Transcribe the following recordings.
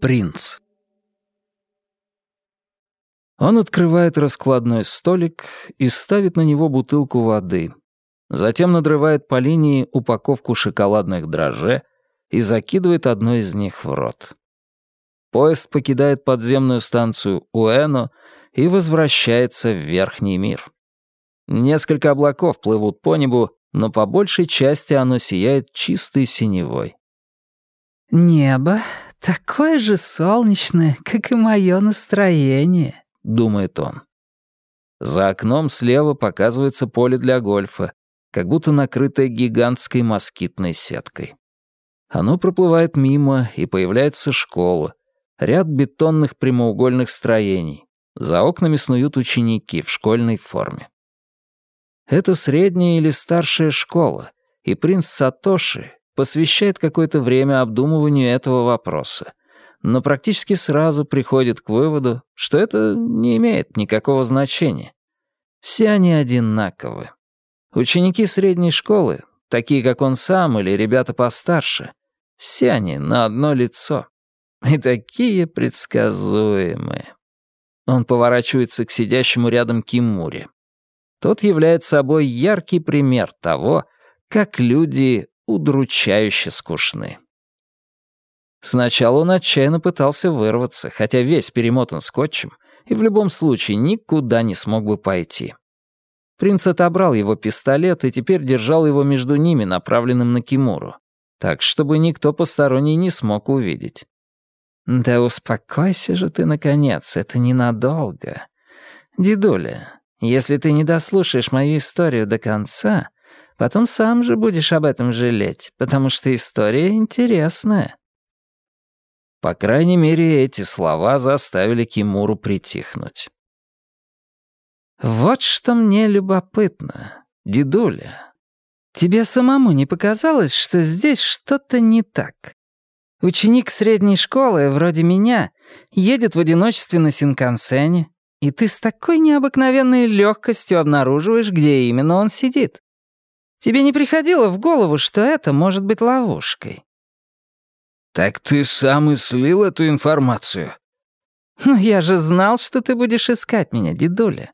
Принц Он открывает раскладной столик и ставит на него бутылку воды. Затем надрывает по линии упаковку шоколадных дрожжей и закидывает одно из них в рот. Поезд покидает подземную станцию Уэно и возвращается в верхний мир. Несколько облаков плывут по небу, но по большей части оно сияет чистой синевой. «Небо такое же солнечное, как и мое настроение», — думает он. За окном слева показывается поле для гольфа, как будто накрытое гигантской москитной сеткой. Оно проплывает мимо, и появляется школа, ряд бетонных прямоугольных строений. За окнами снуют ученики в школьной форме. Это средняя или старшая школа, и принц Сатоши посвящает какое-то время обдумыванию этого вопроса, но практически сразу приходит к выводу, что это не имеет никакого значения. Все они одинаковы. Ученики средней школы, такие как он сам или ребята постарше, все они на одно лицо. И такие предсказуемые. Он поворачивается к сидящему рядом Кимуре. Тот является собой яркий пример того, как люди удручающе скучны. Сначала он отчаянно пытался вырваться, хотя весь перемотан скотчем, и в любом случае никуда не смог бы пойти. Принц отобрал его пистолет и теперь держал его между ними, направленным на Кимуру, так, чтобы никто посторонний не смог увидеть. «Да успокойся же ты, наконец, это ненадолго. Дедуля, если ты не дослушаешь мою историю до конца, потом сам же будешь об этом жалеть, потому что история интересная». По крайней мере, эти слова заставили Кимуру притихнуть. «Вот что мне любопытно, дедуля. Тебе самому не показалось, что здесь что-то не так? Ученик средней школы, вроде меня, едет в одиночестве на Синкансене, и ты с такой необыкновенной легкостью обнаруживаешь, где именно он сидит. Тебе не приходило в голову, что это может быть ловушкой?» «Так ты сам и слил эту информацию?» «Ну, я же знал, что ты будешь искать меня, дедуля».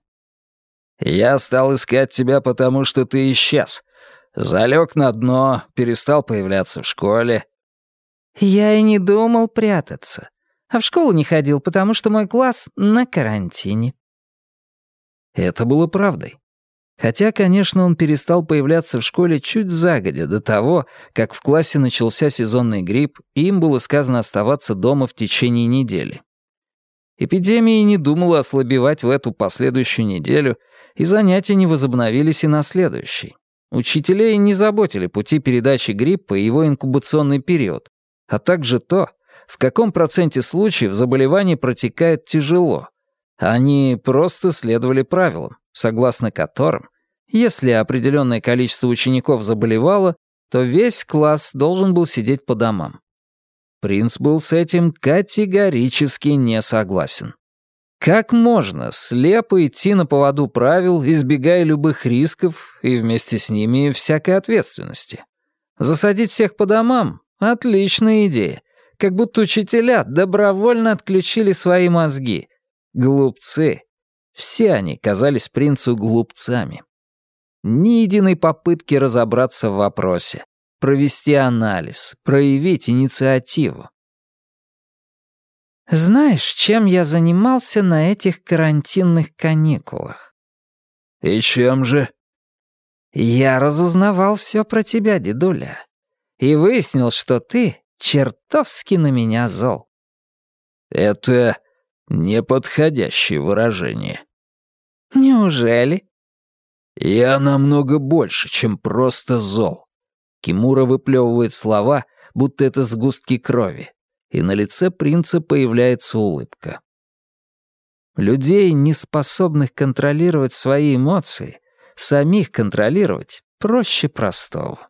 «Я стал искать тебя, потому что ты исчез. Залег на дно, перестал появляться в школе. Я и не думал прятаться. А в школу не ходил, потому что мой класс на карантине. Это было правдой. Хотя, конечно, он перестал появляться в школе чуть загодя до того, как в классе начался сезонный грипп, и им было сказано оставаться дома в течение недели. Эпидемия не думала ослабевать в эту последующую неделю, и занятия не возобновились и на следующий. Учителей не заботили пути передачи гриппа и его инкубационный период, а также то, в каком проценте случаев заболевание протекает тяжело. Они просто следовали правилам, согласно которым, если определенное количество учеников заболевало, то весь класс должен был сидеть по домам. Принц был с этим категорически не согласен. Как можно слепо идти на поводу правил, избегая любых рисков и вместе с ними всякой ответственности? Засадить всех по домам Отличная идея. Как будто учителя добровольно отключили свои мозги. Глупцы. Все они казались принцу глупцами. Ни единой попытки разобраться в вопросе, провести анализ, проявить инициативу. «Знаешь, чем я занимался на этих карантинных каникулах?» «И чем же?» «Я разузнавал все про тебя, дедуля и выяснил, что ты чертовски на меня зол». «Это неподходящее выражение». «Неужели?» «Я намного больше, чем просто зол». Кимура выплевывает слова, будто это сгустки крови, и на лице принца появляется улыбка. Людей, не способных контролировать свои эмоции, самих контролировать проще простого.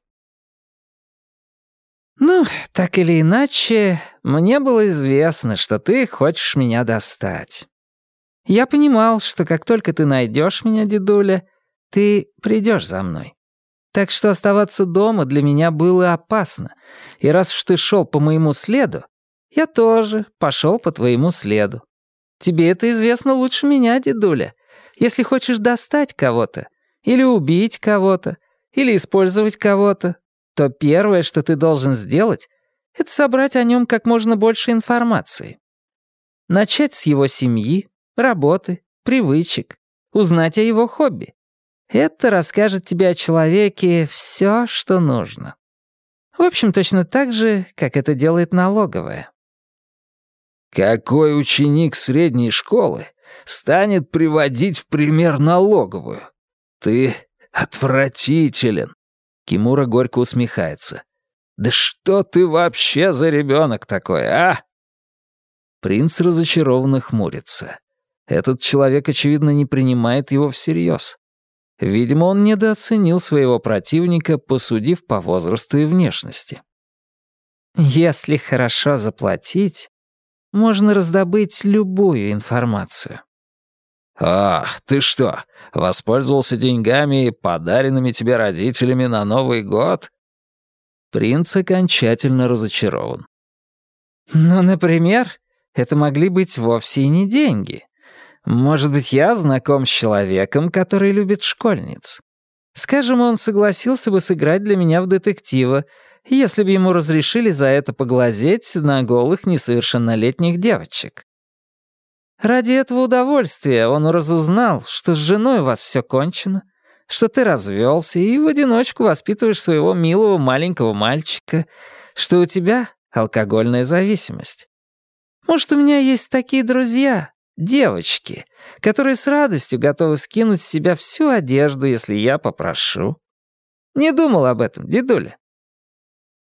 «Ну, так или иначе, мне было известно, что ты хочешь меня достать. Я понимал, что как только ты найдешь меня, дедуля, ты придешь за мной. Так что оставаться дома для меня было опасно. И раз уж ты шел по моему следу, я тоже пошел по твоему следу. Тебе это известно лучше меня, дедуля. Если хочешь достать кого-то, или убить кого-то, или использовать кого-то, то первое, что ты должен сделать, это собрать о нем как можно больше информации. Начать с его семьи, работы, привычек, узнать о его хобби. Это расскажет тебе о человеке все, что нужно. В общем, точно так же, как это делает налоговая. Какой ученик средней школы станет приводить в пример налоговую? Ты отвратителен. Кимура горько усмехается. Да что ты вообще за ребенок такой, а? Принц разочарованно хмурится. Этот человек, очевидно, не принимает его всерьез. Видимо, он недооценил своего противника, посудив по возрасту и внешности. «Если хорошо заплатить, можно раздобыть любую информацию». «А, ты что, воспользовался деньгами, подаренными тебе родителями на Новый год?» Принц окончательно разочарован. «Ну, например, это могли быть вовсе и не деньги. Может быть, я знаком с человеком, который любит школьниц. Скажем, он согласился бы сыграть для меня в детектива, если бы ему разрешили за это поглазеть на голых несовершеннолетних девочек. Ради этого удовольствия он разузнал, что с женой у вас все кончено, что ты развелся и в одиночку воспитываешь своего милого маленького мальчика, что у тебя алкогольная зависимость. Может, у меня есть такие друзья, девочки, которые с радостью готовы скинуть с себя всю одежду, если я попрошу. Не думал об этом, дедуля.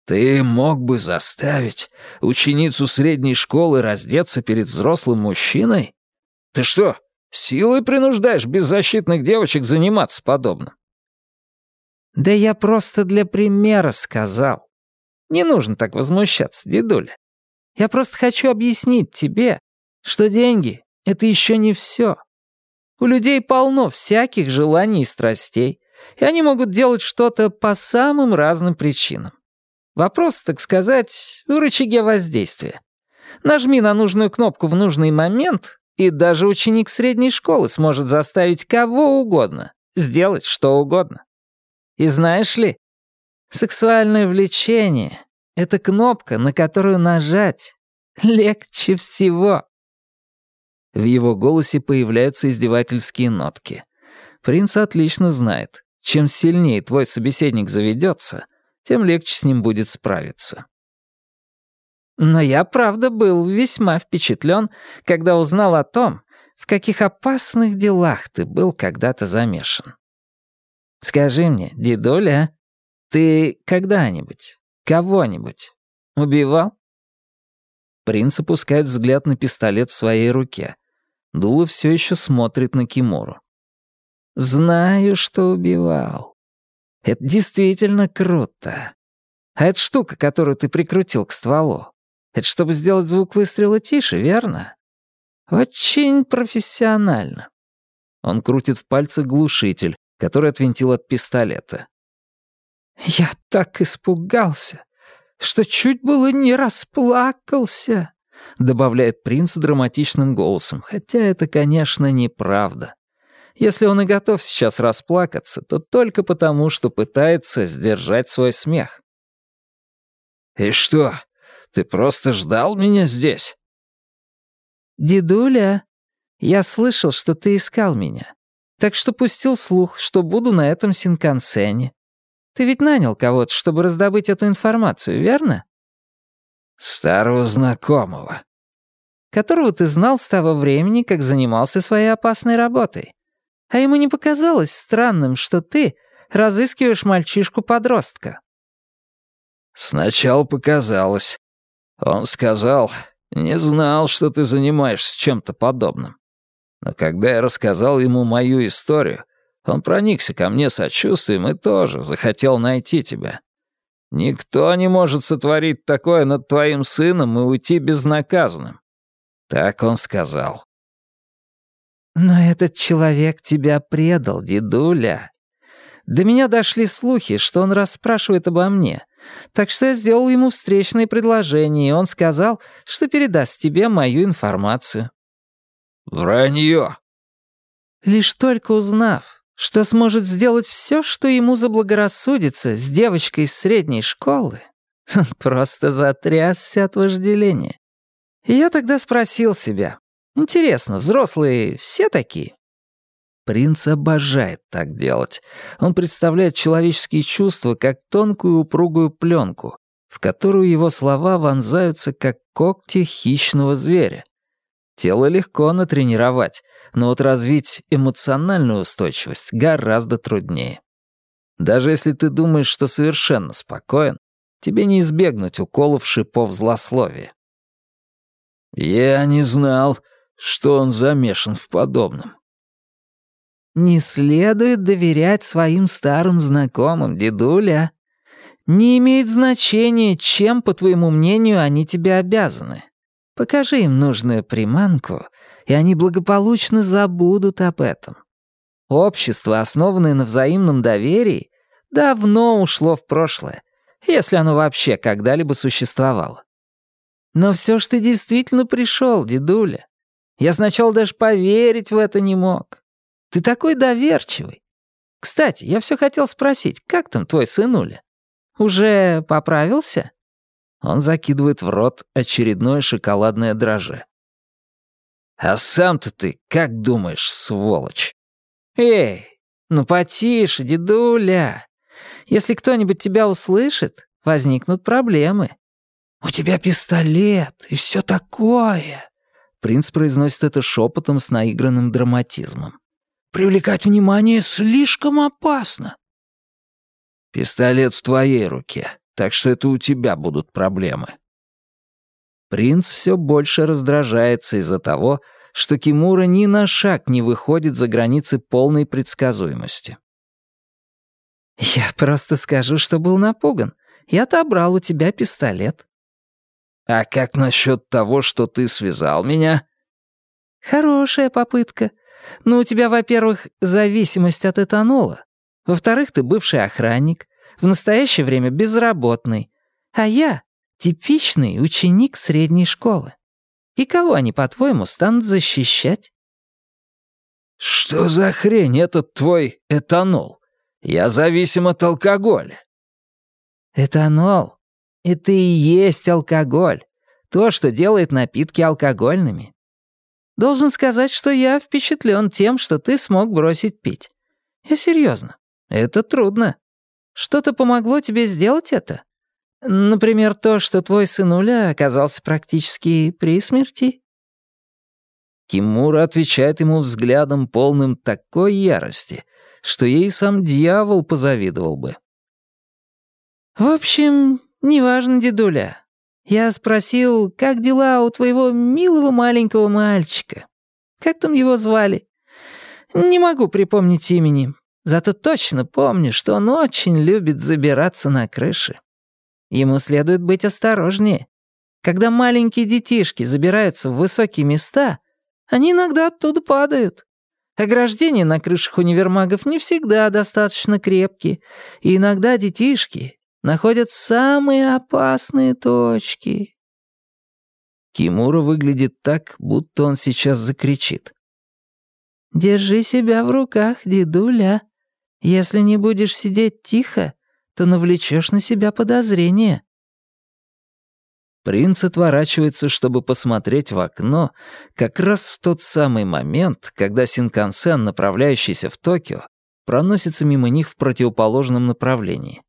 Ты мог бы заставить ученицу средней школы раздеться перед взрослым мужчиной? Ты что, силой принуждаешь беззащитных девочек заниматься подобным? Да я просто для примера сказал. Не нужно так возмущаться, дедуля. Я просто хочу объяснить тебе, что деньги это еще не все. У людей полно всяких желаний и страстей, и они могут делать что-то по самым разным причинам. Вопрос, так сказать, в рычаге воздействия. Нажми на нужную кнопку в нужный момент, и даже ученик средней школы сможет заставить кого угодно сделать что угодно. И знаешь ли, сексуальное влечение — это кнопка, на которую нажать легче всего. В его голосе появляются издевательские нотки. Принц отлично знает, чем сильнее твой собеседник заведется, тем легче с ним будет справиться. Но я, правда, был весьма впечатлен, когда узнал о том, в каких опасных делах ты был когда-то замешан. Скажи мне, дедуля, ты когда-нибудь, кого-нибудь убивал? Принц опускает взгляд на пистолет в своей руке. Дула все еще смотрит на Кимуру. «Знаю, что убивал. Это действительно круто. А эта штука, которую ты прикрутил к стволу, это чтобы сделать звук выстрела тише, верно? Очень профессионально». Он крутит в пальцах глушитель, который отвинтил от пистолета. «Я так испугался, что чуть было не расплакался». — добавляет принц драматичным голосом, хотя это, конечно, неправда. Если он и готов сейчас расплакаться, то только потому, что пытается сдержать свой смех. «И что, ты просто ждал меня здесь?» «Дедуля, я слышал, что ты искал меня, так что пустил слух, что буду на этом синкансене. Ты ведь нанял кого-то, чтобы раздобыть эту информацию, верно?» «Старого знакомого». «Которого ты знал с того времени, как занимался своей опасной работой. А ему не показалось странным, что ты разыскиваешь мальчишку-подростка?» «Сначала показалось. Он сказал, не знал, что ты занимаешься чем-то подобным. Но когда я рассказал ему мою историю, он проникся ко мне сочувствием и тоже захотел найти тебя. Никто не может сотворить такое над твоим сыном и уйти безнаказанным. Так он сказал. Но этот человек тебя предал, дедуля. До меня дошли слухи, что он расспрашивает обо мне. Так что я сделал ему встречное предложение, и он сказал, что передаст тебе мою информацию. Вранье. Лишь только узнав, что сможет сделать все, что ему заблагорассудится с девочкой из средней школы, просто затрясся от вожделения. И я тогда спросил себя, интересно, взрослые все такие? Принц обожает так делать. Он представляет человеческие чувства как тонкую упругую пленку, в которую его слова вонзаются, как когти хищного зверя. Тело легко натренировать, но вот развить эмоциональную устойчивость гораздо труднее. Даже если ты думаешь, что совершенно спокоен, тебе не избегнуть уколов шипов злословия. Я не знал, что он замешан в подобном. Не следует доверять своим старым знакомым, дедуля. Не имеет значения, чем, по твоему мнению, они тебе обязаны. Покажи им нужную приманку, и они благополучно забудут об этом. Общество, основанное на взаимном доверии, давно ушло в прошлое, если оно вообще когда-либо существовало. Но все ж ты действительно пришел, дедуля. Я сначала даже поверить в это не мог. Ты такой доверчивый. Кстати, я все хотел спросить, как там твой сынуля? Уже поправился?» Он закидывает в рот очередное шоколадное дрожжи. «А сам-то ты как думаешь, сволочь?» «Эй, ну потише, дедуля. Если кто-нибудь тебя услышит, возникнут проблемы». «У тебя пистолет и все такое». Принц произносит это шепотом с наигранным драматизмом. Привлекать внимание слишком опасно. Пистолет в твоей руке, так что это у тебя будут проблемы. Принц все больше раздражается из-за того, что Кимура ни на шаг не выходит за границы полной предсказуемости. «Я просто скажу, что был напуган. Я отобрал у тебя пистолет». «А как насчет того, что ты связал меня?» «Хорошая попытка. Ну, у тебя, во-первых, зависимость от этанола. Во-вторых, ты бывший охранник, в настоящее время безработный. А я — типичный ученик средней школы. И кого они, по-твоему, станут защищать? «Что за хрень этот твой этанол? Я зависим от алкоголя». «Этанол — это и есть алкоголь. То, что делает напитки алкогольными. Должен сказать, что я впечатлен тем, что ты смог бросить пить. Я серьезно. Это трудно. Что-то помогло тебе сделать это? Например, то, что твой сынуля оказался практически при смерти?» Кимура отвечает ему взглядом, полным такой ярости, что ей сам дьявол позавидовал бы. «В общем, неважно, дедуля. Я спросил, как дела у твоего милого маленького мальчика. Как там его звали? Не могу припомнить имени. Зато точно помню, что он очень любит забираться на крыши. Ему следует быть осторожнее. Когда маленькие детишки забираются в высокие места, они иногда оттуда падают. Ограждения на крышах универмагов не всегда достаточно крепкие, и иногда детишки находят самые опасные точки. Кимура выглядит так, будто он сейчас закричит. «Держи себя в руках, дедуля. Если не будешь сидеть тихо, то навлечешь на себя подозрения». Принц отворачивается, чтобы посмотреть в окно, как раз в тот самый момент, когда Синкансен, направляющийся в Токио, проносится мимо них в противоположном направлении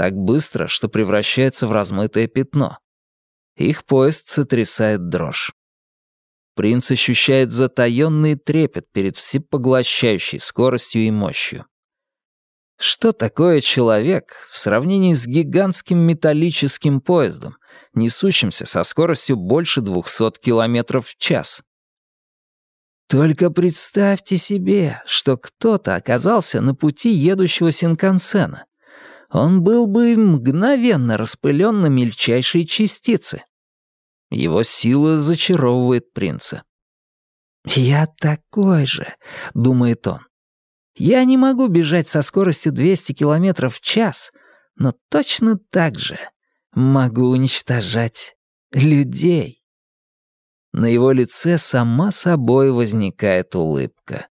так быстро, что превращается в размытое пятно. Их поезд сотрясает дрожь. Принц ощущает затаённый трепет перед всепоглощающей скоростью и мощью. Что такое человек в сравнении с гигантским металлическим поездом, несущимся со скоростью больше 200 км в час? Только представьте себе, что кто-то оказался на пути едущего Синкансена он был бы мгновенно распылен на мельчайшие частицы. Его сила зачаровывает принца. «Я такой же», — думает он. «Я не могу бежать со скоростью 200 км в час, но точно так же могу уничтожать людей». На его лице сама собой возникает улыбка.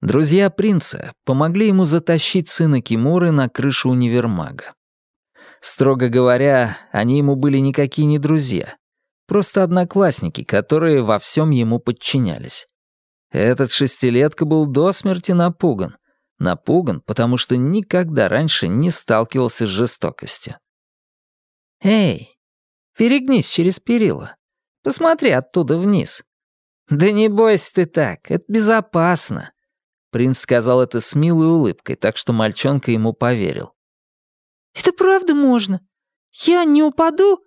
Друзья принца помогли ему затащить сына Кимуры на крышу универмага. Строго говоря, они ему были никакие не друзья. Просто одноклассники, которые во всем ему подчинялись. Этот шестилетка был до смерти напуган. Напуган, потому что никогда раньше не сталкивался с жестокостью. «Эй, перегнись через перила. Посмотри оттуда вниз». «Да не бойся ты так, это безопасно». Принц сказал это с милой улыбкой, так что мальчонка ему поверил. «Это правда можно? Я не упаду?»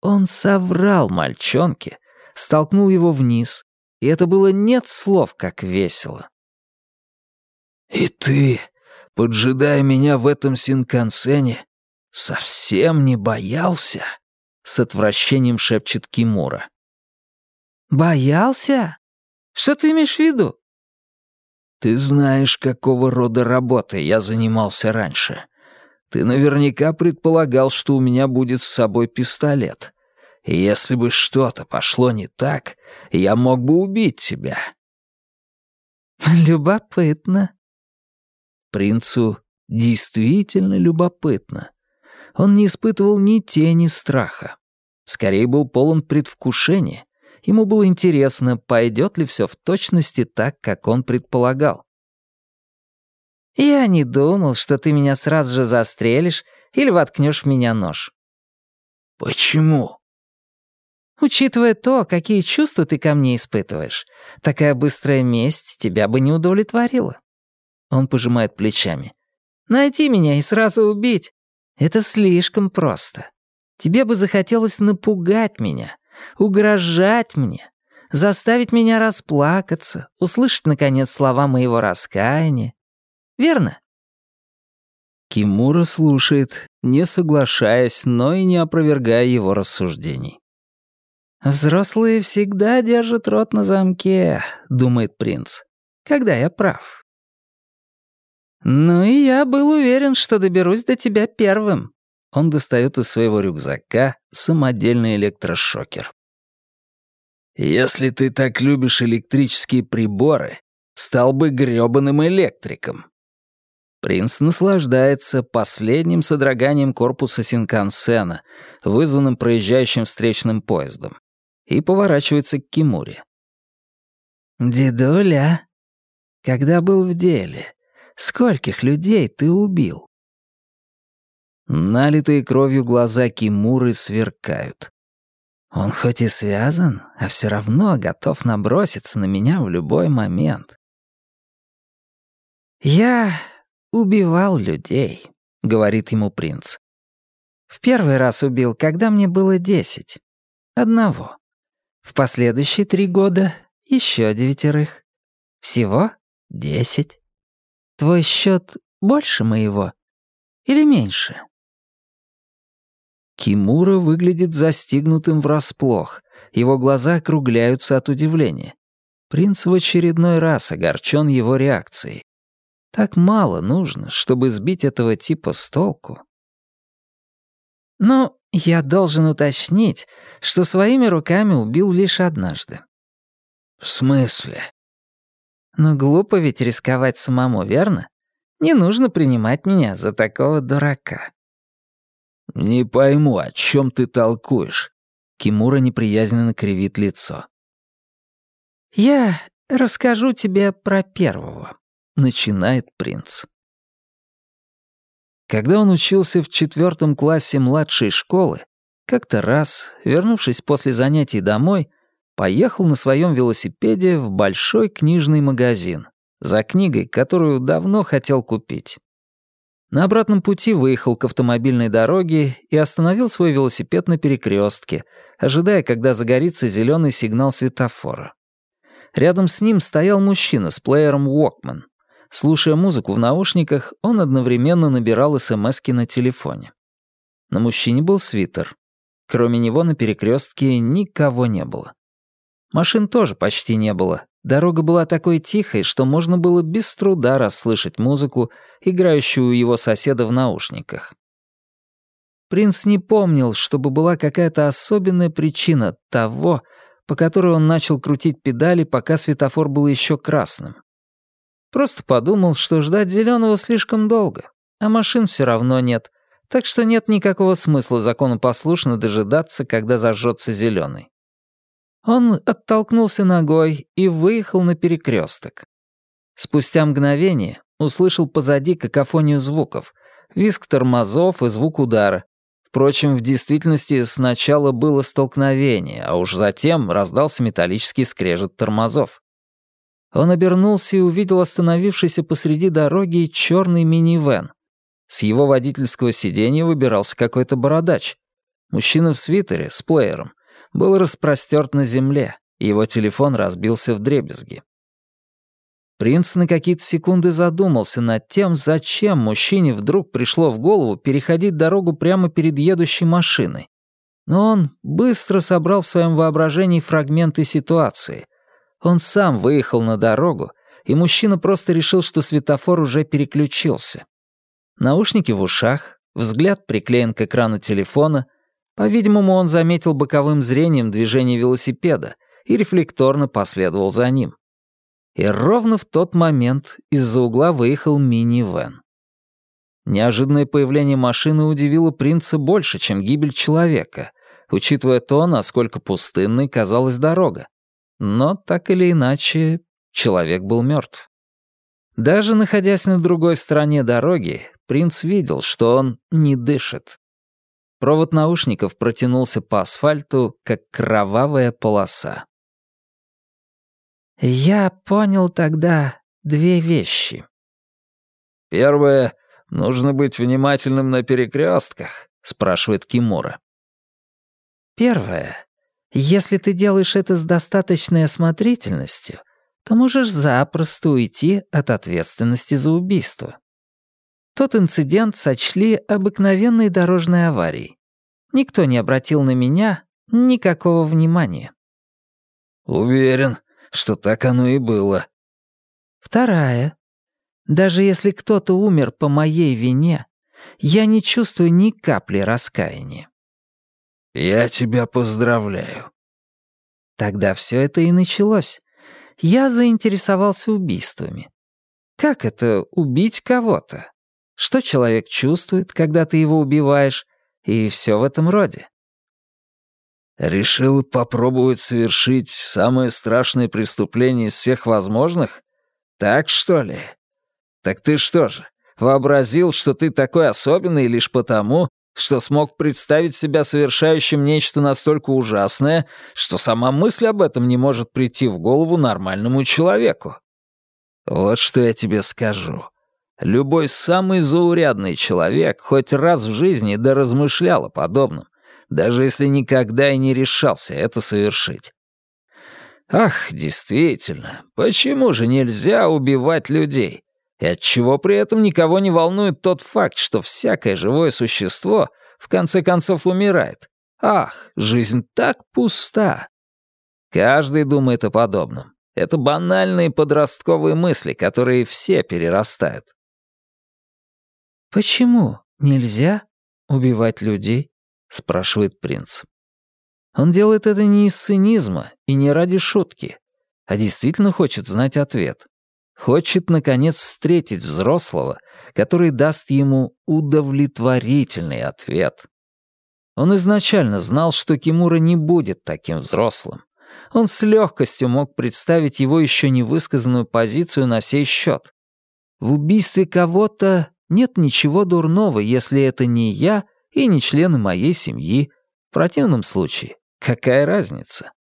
Он соврал мальчонке, столкнул его вниз, и это было нет слов, как весело. «И ты, поджидая меня в этом синкансене, совсем не боялся?» — с отвращением шепчет Кимура. «Боялся? Что ты имеешь в виду?» «Ты знаешь, какого рода работой я занимался раньше. Ты наверняка предполагал, что у меня будет с собой пистолет. И если бы что-то пошло не так, я мог бы убить тебя». «Любопытно». Принцу действительно любопытно. Он не испытывал ни тени страха. Скорее был полон предвкушения. Ему было интересно, пойдет ли все в точности так, как он предполагал. «Я не думал, что ты меня сразу же застрелишь или воткнешь в меня нож». «Почему?» «Учитывая то, какие чувства ты ко мне испытываешь, такая быстрая месть тебя бы не удовлетворила». Он пожимает плечами. «Найти меня и сразу убить — это слишком просто. Тебе бы захотелось напугать меня, угрожать мне, заставить меня расплакаться, услышать, наконец, слова моего раскаяния, верно?» Кимура слушает, не соглашаясь, но и не опровергая его рассуждений. «Взрослые всегда держат рот на замке», — думает принц. «Когда я прав?» «Ну и я был уверен, что доберусь до тебя первым». Он достает из своего рюкзака самодельный электрошокер. «Если ты так любишь электрические приборы, стал бы грёбаным электриком», Принц наслаждается последним содроганием корпуса Синкансена, вызванным проезжающим встречным поездом, и поворачивается к Кимуре. «Дедуля, когда был в деле, скольких людей ты убил?» Налитые кровью глаза Кимуры сверкают. Он хоть и связан, а все равно готов наброситься на меня в любой момент. «Я убивал людей», — говорит ему принц. «В первый раз убил, когда мне было десять. Одного. В последующие три года еще девятерых. Всего десять. Твой счет больше моего или меньше?» Кимура выглядит застигнутым врасплох. Его глаза округляются от удивления. Принц в очередной раз огорчен его реакцией. Так мало нужно, чтобы сбить этого типа с толку. Но я должен уточнить, что своими руками убил лишь однажды. В смысле? Но глупо ведь рисковать самому, верно? Не нужно принимать меня за такого дурака. Не пойму, о чем ты толкуешь. Кимура неприязненно кривит лицо. Я расскажу тебе про первого начинает принц. Когда он учился в четвертом классе младшей школы, как-то раз, вернувшись после занятий домой, поехал на своем велосипеде в большой книжный магазин за книгой, которую давно хотел купить. На обратном пути выехал к автомобильной дороге и остановил свой велосипед на перекрестке, ожидая, когда загорится зеленый сигнал светофора. Рядом с ним стоял мужчина с плеером Walkman. Слушая музыку в наушниках, он одновременно набирал СМСки на телефоне. На мужчине был свитер. Кроме него на перекрестке никого не было. Машин тоже почти не было. Дорога была такой тихой, что можно было без труда расслышать музыку, играющую у его соседа в наушниках. Принц не помнил, чтобы была какая-то особенная причина того, по которой он начал крутить педали, пока светофор был еще красным. Просто подумал, что ждать зеленого слишком долго, а машин все равно нет, так что нет никакого смысла законопослушно дожидаться, когда зажжется зеленый. Он оттолкнулся ногой и выехал на перекресток. Спустя мгновение услышал позади какофонию звуков, визг тормозов и звук удара. Впрочем, в действительности сначала было столкновение, а уж затем раздался металлический скрежет тормозов. Он обернулся и увидел остановившийся посреди дороги черный минивэн. С его водительского сиденья выбирался какой-то бородач. Мужчина в свитере с плеером был распростерт на земле, и его телефон разбился в дребезги. Принц на какие-то секунды задумался над тем, зачем мужчине вдруг пришло в голову переходить дорогу прямо перед едущей машиной. Но он быстро собрал в своем воображении фрагменты ситуации, он сам выехал на дорогу, и мужчина просто решил, что светофор уже переключился. Наушники в ушах, взгляд приклеен к экрану телефона. По-видимому, он заметил боковым зрением движение велосипеда и рефлекторно последовал за ним. И ровно в тот момент из-за угла выехал мини-вэн. Неожиданное появление машины удивило принца больше, чем гибель человека, учитывая то, насколько пустынной казалась дорога. Но, так или иначе, человек был мертв. Даже находясь на другой стороне дороги, принц видел, что он не дышит. Провод наушников протянулся по асфальту, как кровавая полоса. «Я понял тогда две вещи». «Первое — нужно быть внимательным на перекрестках», — спрашивает Кимура. «Первое если ты делаешь это с достаточной осмотрительностью, то можешь запросто уйти от ответственности за убийство. Тот инцидент сочли обыкновенной дорожной аварией. Никто не обратил на меня никакого внимания. Уверен, что так оно и было. Вторая. Даже если кто-то умер по моей вине, я не чувствую ни капли раскаяния. «Я тебя поздравляю». Тогда все это и началось. Я заинтересовался убийствами. Как это убить кого-то? Что человек чувствует, когда ты его убиваешь, и все в этом роде. Решил попробовать совершить самое страшное преступление из всех возможных? Так что ли? Так ты что же, вообразил, что ты такой особенный лишь потому, что смог представить себя совершающим нечто настолько ужасное, что сама мысль об этом не может прийти в голову нормальному человеку. Вот что я тебе скажу. Любой самый заурядный человек хоть раз в жизни да размышлял о подобном, даже если никогда и не решался это совершить. Ах, действительно, почему же нельзя убивать людей? И отчего при этом никого не волнует тот факт, что всякое живое существо в конце концов умирает. Ах, жизнь так пуста. Каждый думает о подобном. Это банальные подростковые мысли, которые все перерастают. «Почему нельзя убивать людей?» — спрашивает принц. Он делает это не из цинизма и не ради шутки, а действительно хочет знать ответ. Хочет, наконец, встретить взрослого, который даст ему удовлетворительный ответ. Он изначально знал, что Кимура не будет таким взрослым. Он с легкостью мог представить его еще не высказанную позицию на сей счет. В убийстве кого-то нет ничего дурного, если это не я и не члены моей семьи. В противном случае, какая разница?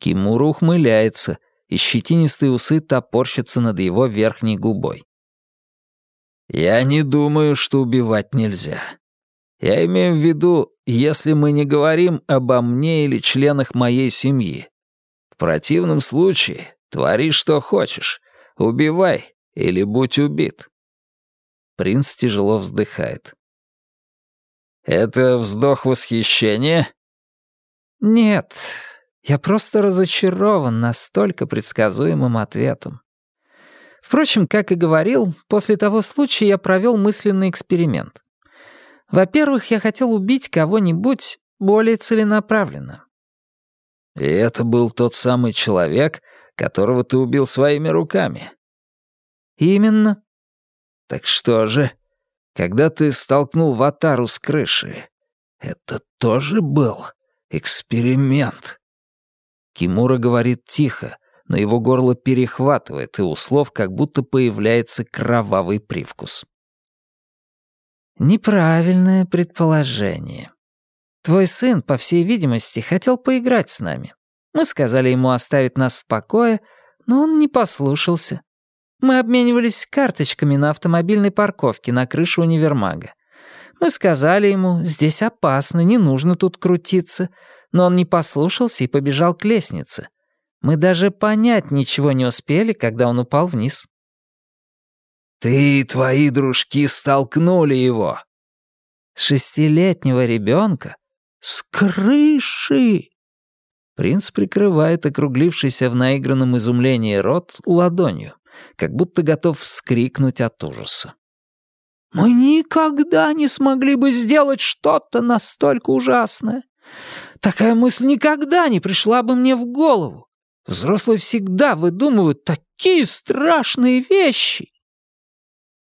Кимура ухмыляется, и щетинистые усы топорщатся над его верхней губой. «Я не думаю, что убивать нельзя. Я имею в виду, если мы не говорим обо мне или членах моей семьи. В противном случае твори, что хочешь, убивай или будь убит». Принц тяжело вздыхает. «Это вздох восхищения?» «Нет, Я просто разочарован настолько предсказуемым ответом. Впрочем, как и говорил, после того случая я провел мысленный эксперимент. Во-первых, я хотел убить кого-нибудь более целенаправленно. И это был тот самый человек, которого ты убил своими руками. Именно. Так что же, когда ты столкнул Ватару с крыши, это тоже был эксперимент. Кимура говорит тихо, но его горло перехватывает, и у слов как будто появляется кровавый привкус. Неправильное предположение. Твой сын, по всей видимости, хотел поиграть с нами. Мы сказали ему оставить нас в покое, но он не послушался. Мы обменивались карточками на автомобильной парковке на крыше универмага. Мы сказали ему, здесь опасно, не нужно тут крутиться, но он не послушался и побежал к лестнице. Мы даже понять ничего не успели, когда он упал вниз. «Ты и твои дружки столкнули его!» «Шестилетнего ребенка? С крыши!» Принц прикрывает округлившийся в наигранном изумлении рот ладонью, как будто готов вскрикнуть от ужаса. «Мы никогда не смогли бы сделать что-то настолько ужасное. Такая мысль никогда не пришла бы мне в голову. Взрослые всегда выдумывают такие страшные вещи».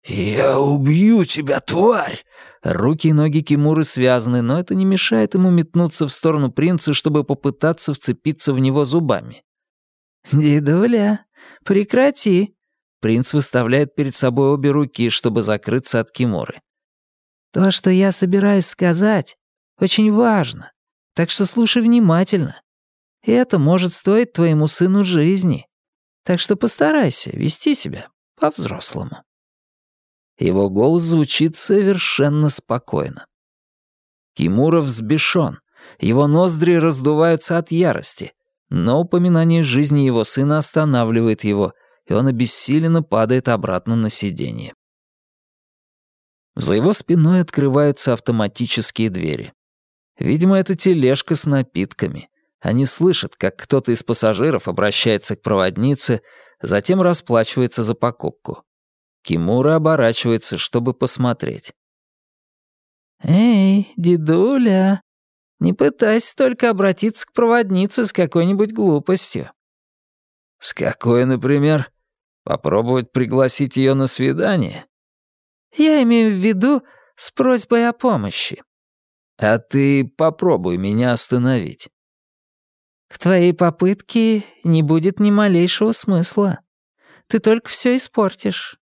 «Я убью тебя, тварь!» Руки и ноги Кимуры связаны, но это не мешает ему метнуться в сторону принца, чтобы попытаться вцепиться в него зубами. «Дедуля, прекрати!» Принц выставляет перед собой обе руки, чтобы закрыться от Кимуры. «То, что я собираюсь сказать, очень важно, так что слушай внимательно. И это может стоить твоему сыну жизни. Так что постарайся вести себя по-взрослому». Его голос звучит совершенно спокойно. Кимура взбешен. Его ноздри раздуваются от ярости. Но упоминание жизни его сына останавливает его, и он обессиленно падает обратно на сиденье. За его спиной открываются автоматические двери. Видимо, это тележка с напитками. Они слышат, как кто-то из пассажиров обращается к проводнице, затем расплачивается за покупку. Кимура оборачивается, чтобы посмотреть. «Эй, дедуля, не пытайся только обратиться к проводнице с какой-нибудь глупостью». «С какой, например? Попробовать пригласить ее на свидание?» «Я имею в виду с просьбой о помощи». «А ты попробуй меня остановить». «В твоей попытке не будет ни малейшего смысла. Ты только все испортишь.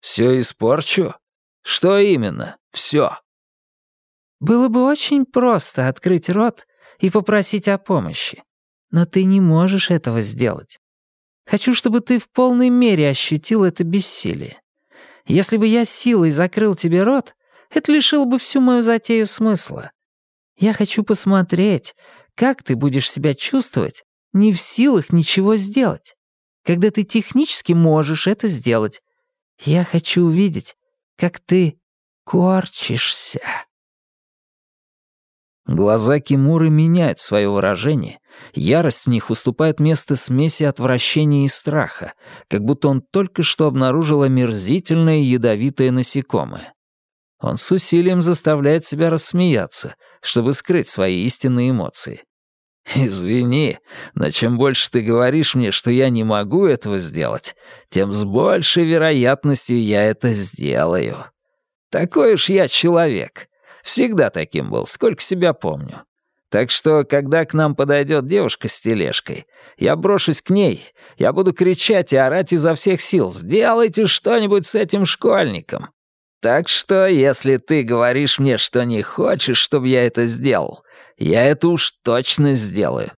Все испорчу? Что именно? Все. Было бы очень просто открыть рот и попросить о помощи. Но ты не можешь этого сделать. Хочу, чтобы ты в полной мере ощутил это бессилие. Если бы я силой закрыл тебе рот, это лишило бы всю мою затею смысла. Я хочу посмотреть, как ты будешь себя чувствовать, не в силах ничего сделать, когда ты технически можешь это сделать, я хочу увидеть, как ты корчишься». Глаза Кимуры меняют свое выражение, ярость в них уступает место смеси отвращения и страха, как будто он только что обнаружил омерзительное ядовитое насекомое. Он с усилием заставляет себя рассмеяться, чтобы скрыть свои истинные эмоции. «Извини, но чем больше ты говоришь мне, что я не могу этого сделать, тем с большей вероятностью я это сделаю. Такой уж я человек. Всегда таким был, сколько себя помню. Так что, когда к нам подойдет девушка с тележкой, я брошусь к ней, я буду кричать и орать изо всех сил «Сделайте что-нибудь с этим школьником!» Так что, если ты говоришь мне, что не хочешь, чтобы я это сделал, я это уж точно сделаю».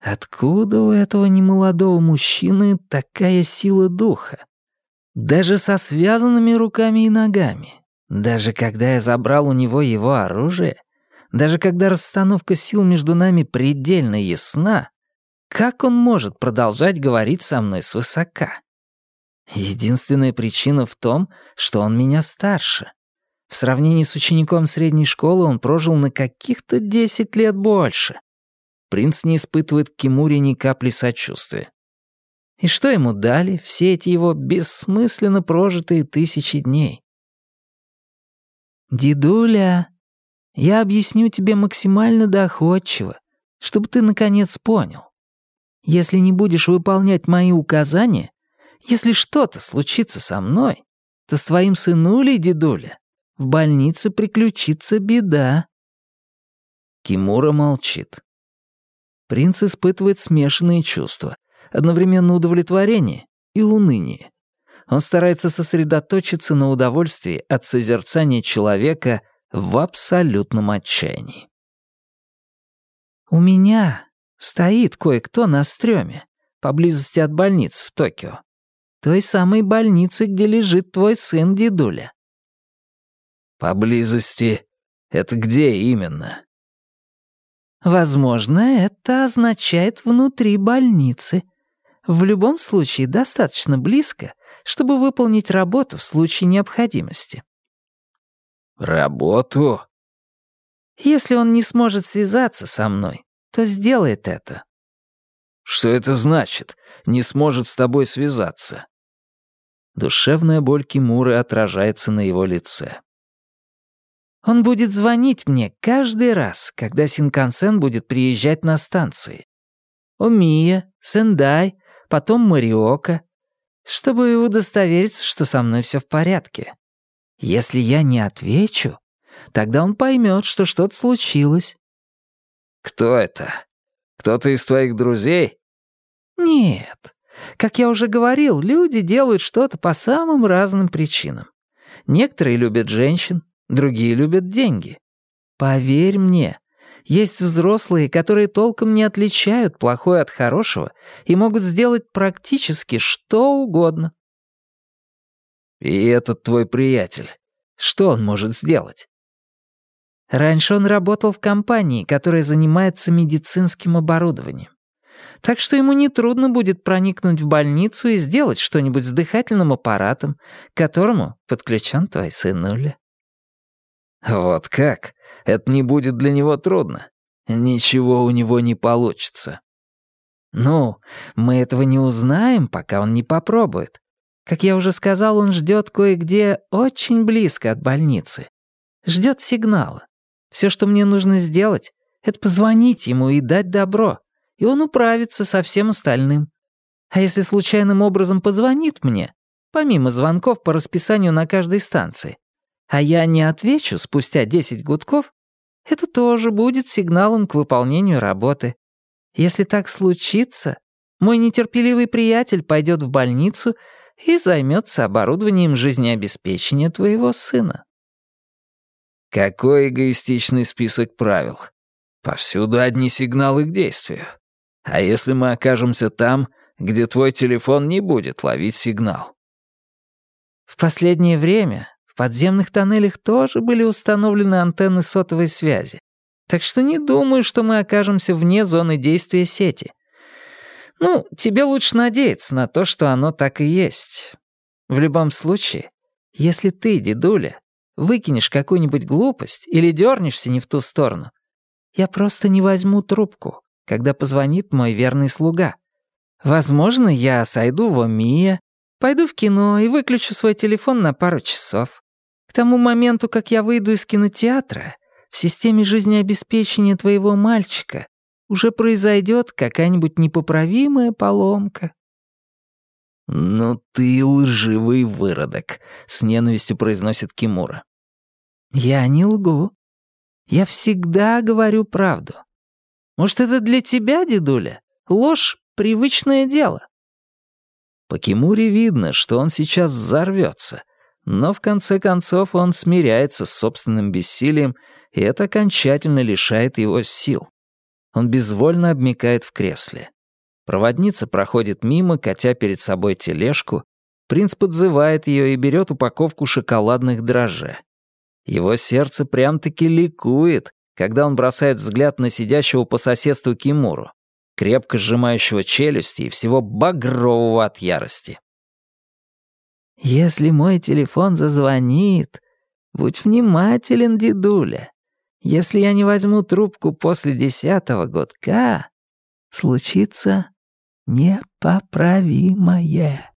Откуда у этого немолодого мужчины такая сила духа? Даже со связанными руками и ногами. Даже когда я забрал у него его оружие, даже когда расстановка сил между нами предельно ясна, как он может продолжать говорить со мной свысока? Единственная причина в том, что он меня старше. В сравнении с учеником средней школы он прожил на каких-то 10 лет больше. принц не испытывает к Кимуре ни капли сочувствия. И что ему дали все эти его бессмысленно прожитые тысячи дней? «Дедуля, я объясню тебе максимально доходчиво, чтобы ты наконец понял. Если не будешь выполнять мои указания, если что-то случится со мной, то с твоим сынулей, дедуля, в больнице приключится беда». Кимура молчит. Принц испытывает смешанные чувства одновременно удовлетворение и уныние. Он старается сосредоточиться на удовольствии от созерцания человека в абсолютном отчаянии. «У меня стоит кое-кто на стреме, поблизости от больниц в Токио. Той самой больницы, где лежит твой сын Дедуля». «Поблизости? Это где именно?» «Возможно, это означает внутри больницы», в любом случае достаточно близко, чтобы выполнить работу в случае необходимости. Работу? Если он не сможет связаться со мной, то сделает это. Что это значит? Не сможет с тобой связаться? Душевная боль Кимуры отражается на его лице. Он будет звонить мне каждый раз, когда Синкансен будет приезжать на станции. Омия, Сендай, потом Мариока, чтобы удостовериться, что со мной все в порядке. Если я не отвечу, тогда он поймет, что что-то случилось. Кто это? Кто-то из твоих друзей? Нет. Как я уже говорил, люди делают что-то по самым разным причинам. Некоторые любят женщин, другие любят деньги. Поверь мне, есть взрослые, которые толком не отличают плохое от хорошего и могут сделать практически что угодно. И этот твой приятель, что он может сделать? Раньше он работал в компании, которая занимается медицинским оборудованием. Так что ему нетрудно будет проникнуть в больницу и сделать что-нибудь с дыхательным аппаратом, к которому подключен твой сынуля. Вот как? Это не будет для него трудно. Ничего у него не получится. Ну, мы этого не узнаем, пока он не попробует. Как я уже сказал, он ждет кое-где очень близко от больницы. Ждет сигнала. Все, что мне нужно сделать, это позвонить ему и дать добро, и он управится со всем остальным. А если случайным образом позвонит мне, помимо звонков по расписанию на каждой станции, а я не отвечу спустя 10 гудков, это тоже будет сигналом к выполнению работы. Если так случится, мой нетерпеливый приятель пойдет в больницу и займется оборудованием жизнеобеспечения твоего сына. Какой эгоистичный список правил. Повсюду одни сигналы к действию. А если мы окажемся там, где твой телефон не будет ловить сигнал? В последнее время в подземных тоннелях тоже были установлены антенны сотовой связи. Так что не думаю, что мы окажемся вне зоны действия сети. Ну, тебе лучше надеяться на то, что оно так и есть. В любом случае, если ты, дедуля, выкинешь какую-нибудь глупость или дернешься не в ту сторону, я просто не возьму трубку, когда позвонит мой верный слуга. Возможно, я сойду в Омия, пойду в кино и выключу свой телефон на пару часов. К тому моменту, как я выйду из кинотеатра, в системе жизнеобеспечения твоего мальчика уже произойдет какая-нибудь непоправимая поломка». «Ну ты лживый выродок», — с ненавистью произносит Кимура. «Я не лгу. Я всегда говорю правду. Может, это для тебя, дедуля? Ложь — привычное дело». По Кимуре видно, что он сейчас взорвется, но в конце концов он смиряется с собственным бессилием, и это окончательно лишает его сил. Он безвольно обмикает в кресле. Проводница проходит мимо, катя перед собой тележку. Принц подзывает ее и берет упаковку шоколадных дрожжей. Его сердце прям-таки ликует, когда он бросает взгляд на сидящего по соседству Кимуру, крепко сжимающего челюсти и всего багрового от ярости. «Если мой телефон зазвонит, будь внимателен, дедуля. Если я не возьму трубку после десятого годка, случится непоправимое.